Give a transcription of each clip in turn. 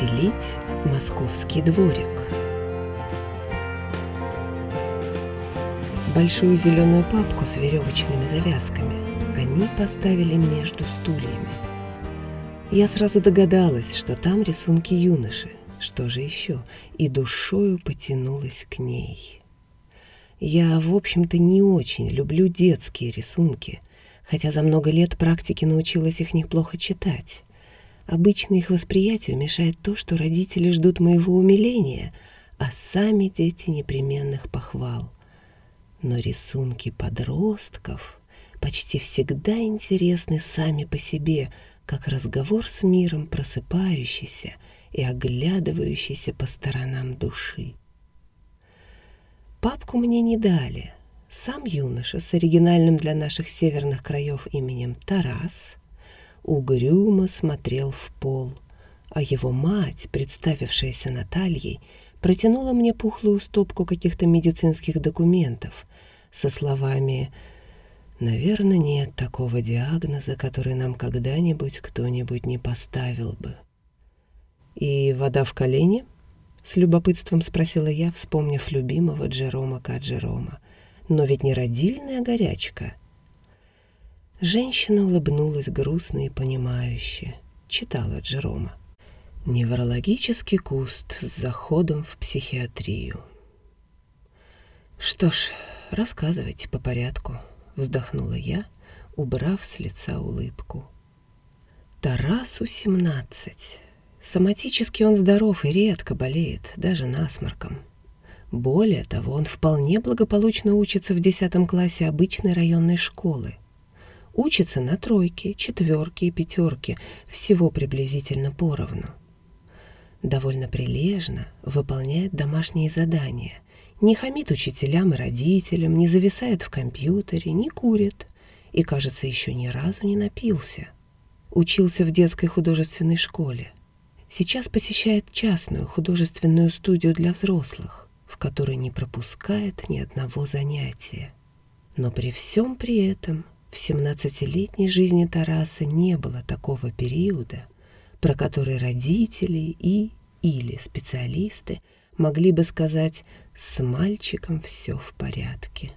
Заселить московский дворик. Большую зеленую папку с веревочными завязками они поставили между стульями. Я сразу догадалась, что там рисунки юноши. Что же еще? И душою потянулась к ней. Я, в общем-то, не очень люблю детские рисунки, хотя за много лет практики научилась их неплохо читать. Обычно их восприятию мешает то, что родители ждут моего умиления, а сами дети непременных похвал. Но рисунки подростков почти всегда интересны сами по себе, как разговор с миром просыпающийся и оглядывающийся по сторонам души. Папку мне не дали. Сам юноша с оригинальным для наших северных краев именем Тарас угрюмо смотрел в пол, а его мать, представившаяся Натальей, протянула мне пухлую стопку каких-то медицинских документов со словами «Наверное, нет такого диагноза, который нам когда-нибудь кто-нибудь не поставил бы». «И вода в колене?» — с любопытством спросила я, вспомнив любимого Джерома Каджерома. «Но ведь не родильная горячка». Женщина улыбнулась грустно и понимающе. Читала Джерома. Неврологический куст с заходом в психиатрию. «Что ж, рассказывайте по порядку», — вздохнула я, убрав с лица улыбку. «Тарасу семнадцать. Соматически он здоров и редко болеет, даже насморком. Более того, он вполне благополучно учится в десятом классе обычной районной школы. Учится на тройке, четверке и пятерке, всего приблизительно поровну. Довольно прилежно выполняет домашние задания, не хамит учителям и родителям, не зависает в компьютере, не курит и, кажется, еще ни разу не напился. Учился в детской художественной школе. Сейчас посещает частную художественную студию для взрослых, в которой не пропускает ни одного занятия. Но при всем при этом в 17-летней жизни Тараса не было такого периода, про который родители и или специалисты могли бы сказать «с мальчиком все в порядке».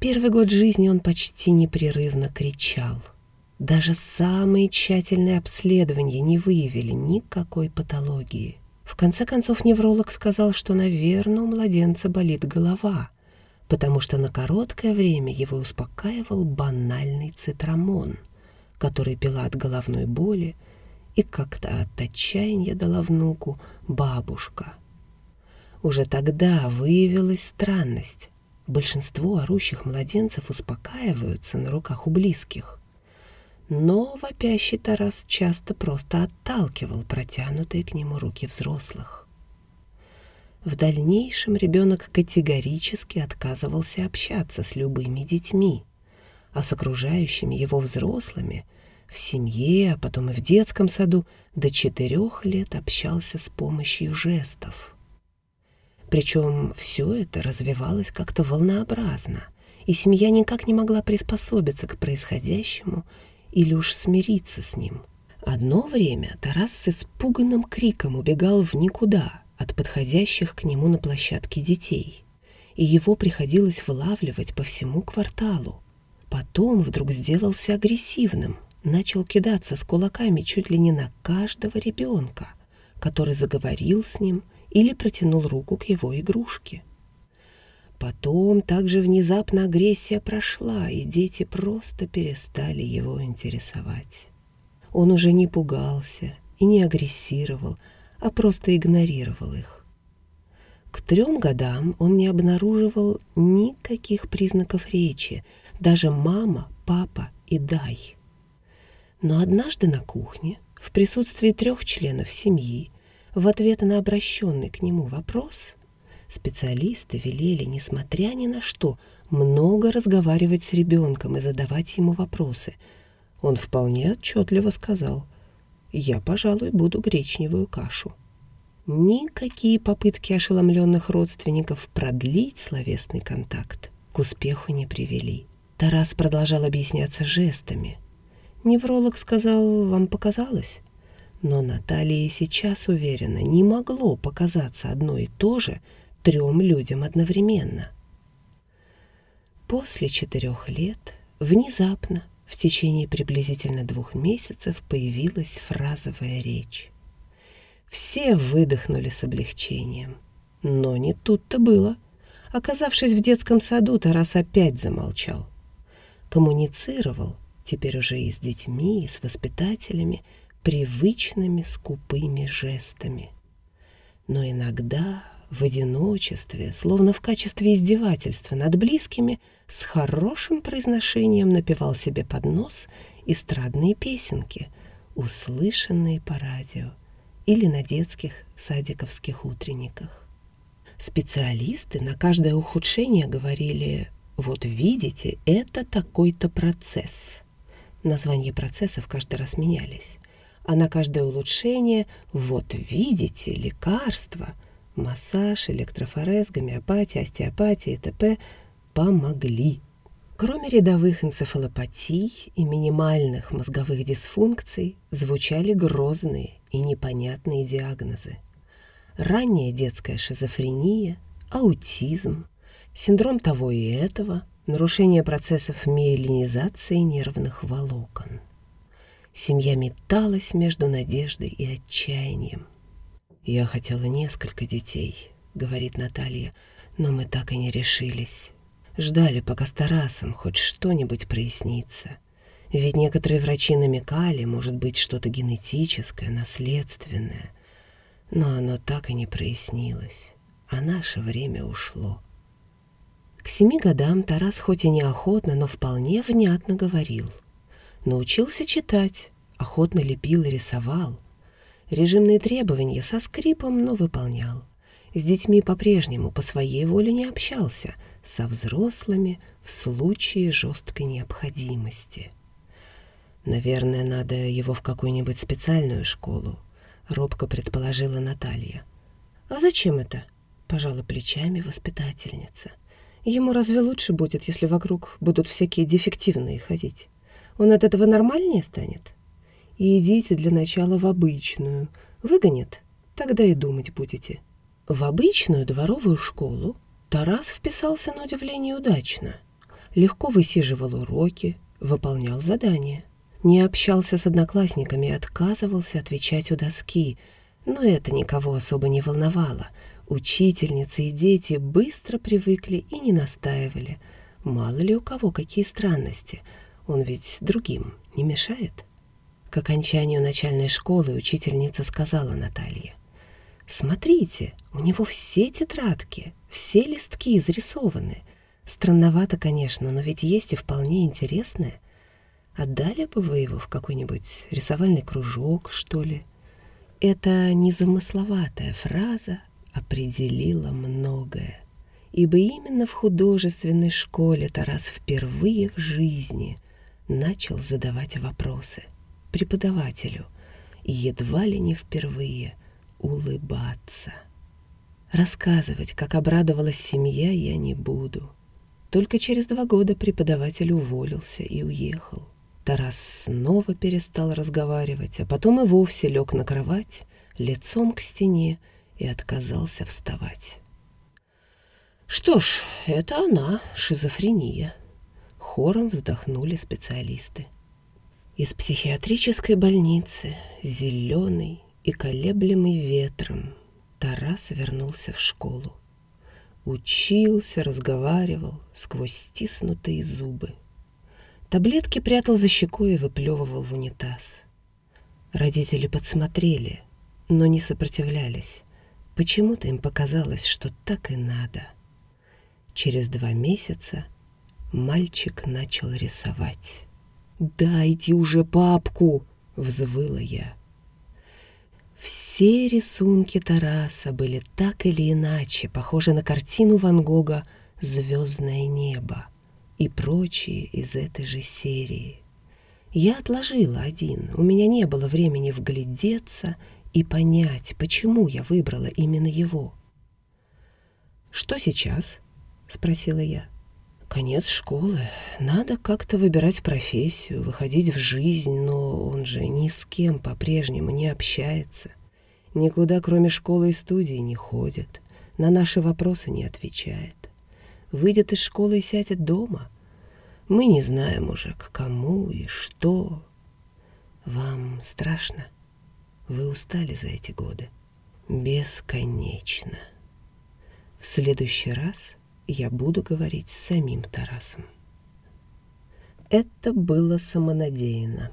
Первый год жизни он почти непрерывно кричал. Даже самые тщательные обследования не выявили никакой патологии. В конце концов невролог сказал, что, наверное, у младенца болит голова – потому что на короткое время его успокаивал банальный цитрамон, который пила от головной боли и как-то от отчаяния дала внуку бабушка. Уже тогда выявилась странность. Большинство орущих младенцев успокаиваются на руках у близких. Но вопящий Тарас часто просто отталкивал протянутые к нему руки взрослых. В дальнейшем ребенок категорически отказывался общаться с любыми детьми, а с окружающими его взрослыми в семье, а потом и в детском саду до четырех лет общался с помощью жестов. Причем все это развивалось как-то волнообразно, и семья никак не могла приспособиться к происходящему или уж смириться с ним. Одно время Тарас с испуганным криком убегал в никуда — от подходящих к нему на площадке детей, и его приходилось вылавливать по всему кварталу. Потом вдруг сделался агрессивным, начал кидаться с кулаками чуть ли не на каждого ребенка, который заговорил с ним или протянул руку к его игрушке. Потом также внезапно агрессия прошла, и дети просто перестали его интересовать. Он уже не пугался и не агрессировал, а просто игнорировал их. К трем годам он не обнаруживал никаких признаков речи, даже мама, папа и дай. Но однажды на кухне, в присутствии трех членов семьи, в ответ на обращенный к нему вопрос, специалисты велели, несмотря ни на что, много разговаривать с ребенком и задавать ему вопросы. Он вполне отчетливо сказал – я, пожалуй, буду гречневую кашу. Никакие попытки ошеломленных родственников продлить словесный контакт к успеху не привели. Тарас продолжал объясняться жестами. Невролог сказал, вам показалось? Но Наталья сейчас уверена, не могло показаться одно и то же трем людям одновременно. После четырех лет внезапно в течение приблизительно двух месяцев появилась фразовая речь. Все выдохнули с облегчением. Но не тут-то было. Оказавшись в детском саду, Тарас опять замолчал. Коммуницировал, теперь уже и с детьми, и с воспитателями, привычными скупыми жестами. Но иногда в одиночестве, словно в качестве издевательства над близкими, с хорошим произношением напевал себе под нос эстрадные песенки, услышанные по радио или на детских садиковских утренниках. Специалисты на каждое ухудшение говорили «Вот видите, это такой-то процесс». Названия процессов каждый раз менялись. А на каждое улучшение «Вот видите, лекарства», массаж, электрофорез, гомеопатия, остеопатия и т.п. помогли. Кроме рядовых энцефалопатий и минимальных мозговых дисфункций, звучали грозные и непонятные диагнозы. Ранняя детская шизофрения, аутизм, синдром того и этого, нарушение процессов миелинизации нервных волокон. Семья металась между надеждой и отчаянием. «Я хотела несколько детей», — говорит Наталья, «но мы так и не решились. Ждали, пока с Тарасом хоть что-нибудь прояснится. Ведь некоторые врачи намекали, может быть, что-то генетическое, наследственное. Но оно так и не прояснилось, а наше время ушло. К семи годам Тарас хоть и неохотно, но вполне внятно говорил. Научился читать, охотно лепил и рисовал. Режимные требования со скрипом, но выполнял. С детьми по-прежнему по своей воле не общался, со взрослыми в случае жесткой необходимости. Наверное, надо его в какую-нибудь специальную школу, робко предположила Наталья. А зачем это? пожала плечами воспитательница. Ему разве лучше будет, если вокруг будут всякие дефективные ходить? Он от этого нормальнее станет? И идите для начала в обычную. Выгонят, тогда и думать будете. В обычную дворовую школу Тарас вписался на удивление удачно. Легко высиживал уроки, выполнял задания не общался с одноклассниками и отказывался отвечать у доски, но это никого особо не волновало. Учительницы и дети быстро привыкли и не настаивали. Мало ли у кого какие странности. Он ведь другим не мешает. К окончанию начальной школы учительница сказала Наталье. «Смотрите, у него все тетрадки, все листки изрисованы. Странновато, конечно, но ведь есть и вполне интересное. Отдали бы вы его в какой-нибудь рисовальный кружок, что ли? Эта незамысловатая фраза определила многое, ибо именно в художественной школе Тарас впервые в жизни начал задавать вопросы преподавателю и едва ли не впервые улыбаться. Рассказывать, как обрадовалась семья, я не буду. Только через два года преподаватель уволился и уехал. Тарас снова перестал разговаривать, а потом и вовсе лег на кровать, лицом к стене и отказался вставать. Что ж, это она, шизофрения. Хором вздохнули специалисты. Из психиатрической больницы, зеленый и колеблемый ветром, Тарас вернулся в школу. Учился, разговаривал сквозь стиснутые зубы. Таблетки прятал за щекой и выплевывал в унитаз. Родители подсмотрели, но не сопротивлялись. Почему-то им показалось, что так и надо. Через два месяца мальчик начал рисовать. «Дайте уже папку!» — взвыла я. Все рисунки Тараса были так или иначе похожи на картину Ван Гога «Звездное небо» и прочие из этой же серии. Я отложила один, у меня не было времени вглядеться и понять, почему я выбрала именно его. «Что сейчас?» — спросила я. Конец школы. Надо как-то выбирать профессию, выходить в жизнь, но он же ни с кем по-прежнему не общается. Никуда, кроме школы и студии, не ходит. На наши вопросы не отвечает. Выйдет из школы и сядет дома. Мы не знаем уже, к кому и что. Вам страшно? Вы устали за эти годы? Бесконечно. В следующий раз я буду говорить с самим Тарасом. Это было самонадеянно,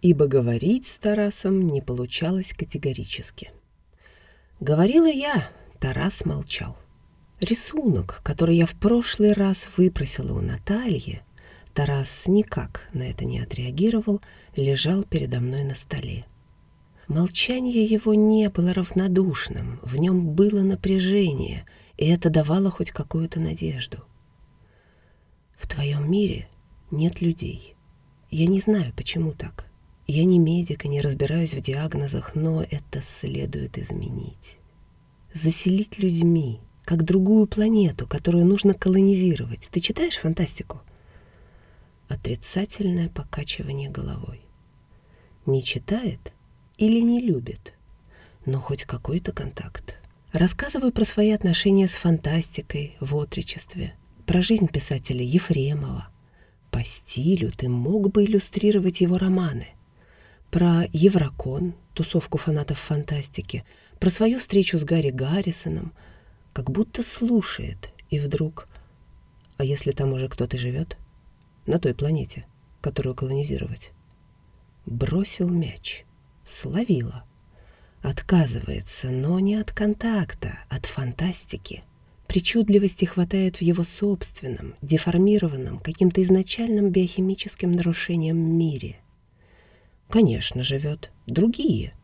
ибо говорить с Тарасом не получалось категорически. Говорила я, Тарас молчал. Рисунок, который я в прошлый раз выпросила у Натальи, Тарас никак на это не отреагировал, лежал передо мной на столе. Молчание его не было равнодушным, в нем было напряжение, и это давало хоть какую-то надежду. В твоем мире нет людей. Я не знаю, почему так. Я не медик и не разбираюсь в диагнозах, но это следует изменить. Заселить людьми, как другую планету, которую нужно колонизировать. Ты читаешь фантастику? Отрицательное покачивание головой. Не читает или не любит, но хоть какой-то контакт. Рассказываю про свои отношения с фантастикой в отречестве, про жизнь писателя Ефремова. По стилю ты мог бы иллюстрировать его романы. Про Еврокон, тусовку фанатов фантастики, про свою встречу с Гарри Гаррисоном, как будто слушает, и вдруг... А если там уже кто-то живет? На той планете, которую колонизировать. Бросил мяч. Словила отказывается, но не от контакта, от фантастики. Причудливости хватает в его собственном, деформированном, каким-то изначальным биохимическим нарушением мире. Конечно, живет. Другие.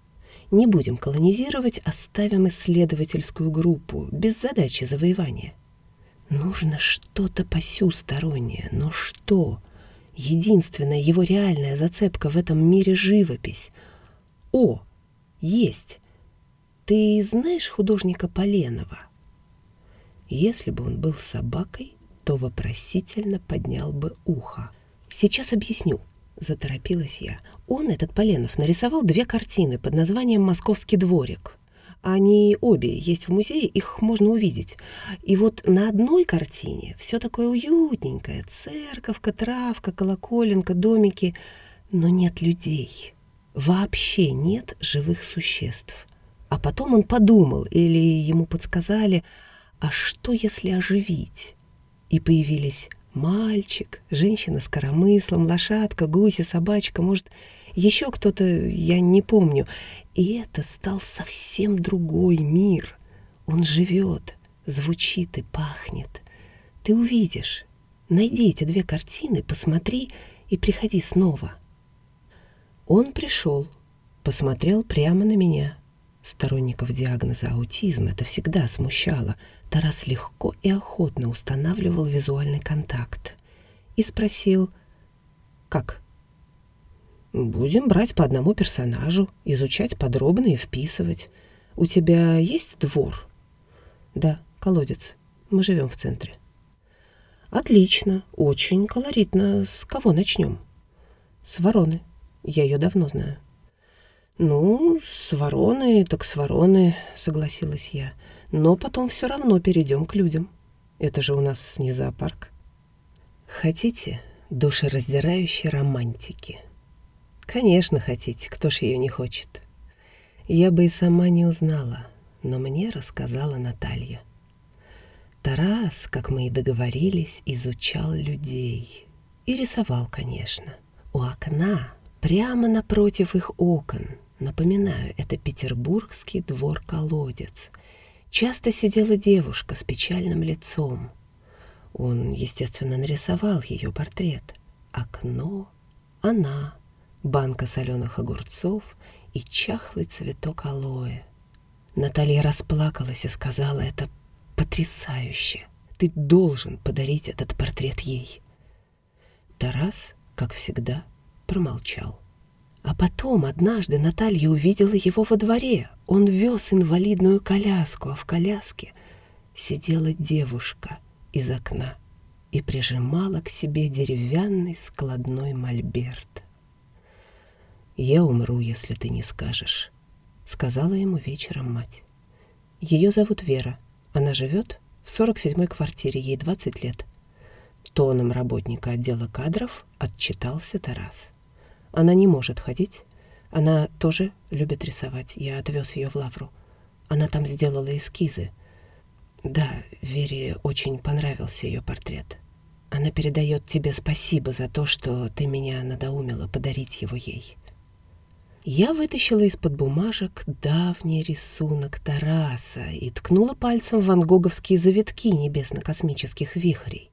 Не будем колонизировать, оставим исследовательскую группу, без задачи завоевания. Нужно что-то посюстороннее, но что? Единственная его реальная зацепка в этом мире — живопись. О! Есть. Ты знаешь художника Поленова? Если бы он был собакой, то вопросительно поднял бы ухо. Сейчас объясню, заторопилась я. Он, этот Поленов, нарисовал две картины под названием «Московский дворик». Они обе есть в музее, их можно увидеть. И вот на одной картине все такое уютненькое. Церковка, травка, колоколенка, домики. Но нет людей вообще нет живых существ. А потом он подумал, или ему подсказали, а что если оживить? И появились мальчик, женщина с коромыслом, лошадка, гуси, собачка, может, еще кто-то, я не помню. И это стал совсем другой мир. Он живет, звучит и пахнет. Ты увидишь. Найди эти две картины, посмотри и приходи снова. Он пришел, посмотрел прямо на меня. Сторонников диагноза аутизм это всегда смущало. Тарас легко и охотно устанавливал визуальный контакт. И спросил, как? Будем брать по одному персонажу, изучать подробно и вписывать. У тебя есть двор? Да, колодец. Мы живем в центре. Отлично, очень колоритно. С кого начнем? С вороны. Я ее давно знаю. «Ну, с вороны, так с вороны», — согласилась я. «Но потом все равно перейдем к людям. Это же у нас не зоопарк». «Хотите душераздирающей романтики?» «Конечно хотите, кто ж ее не хочет?» Я бы и сама не узнала, но мне рассказала Наталья. Тарас, как мы и договорились, изучал людей. И рисовал, конечно. У окна Прямо напротив их окон, напоминаю, это петербургский двор-колодец, часто сидела девушка с печальным лицом. Он, естественно, нарисовал ее портрет. Окно, она, банка соленых огурцов и чахлый цветок алоэ. Наталья расплакалась и сказала, это потрясающе. Ты должен подарить этот портрет ей. Тарас, как всегда, промолчал. А потом однажды Наталья увидела его во дворе. Он вез инвалидную коляску, а в коляске сидела девушка из окна. и прижимала к себе деревянный складной мольберт. «Я умру, если ты не скажешь», — сказала ему вечером мать. Ее зовут Вера. Она живет в 47-й квартире, ей 20 лет. Тоном работника отдела кадров отчитался Тарас. Она не может ходить. Она тоже любит рисовать. Я отвез ее в Лавру. Она там сделала эскизы. Да, Вере очень понравился ее портрет. Она передает тебе спасибо за то, что ты меня надоумила подарить его ей. Я вытащила из-под бумажек давний рисунок Тараса и ткнула пальцем в вангоговские завитки небесно-космических вихрей.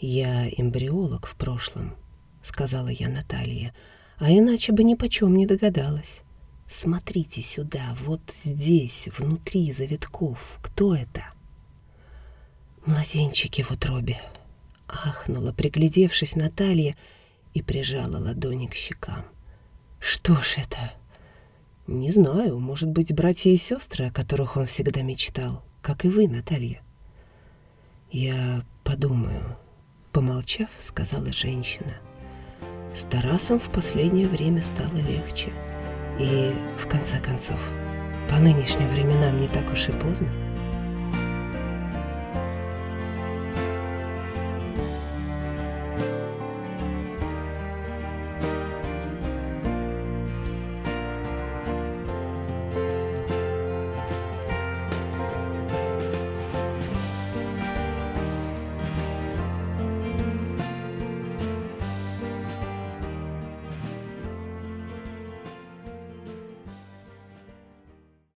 «Я эмбриолог в прошлом», — сказала я Наталье, «а иначе бы ни почем не догадалась. Смотрите сюда, вот здесь, внутри завитков. Кто это?» «Младенчики в утробе», — ахнула, приглядевшись Наталья, и прижала ладони к щекам. «Что ж это?» «Не знаю, может быть, братья и сестры, о которых он всегда мечтал, как и вы, Наталья». «Я подумаю», — помолчав, сказала женщина. «С Тарасом в последнее время стало легче. И, в конце концов, по нынешним временам не так уж и поздно».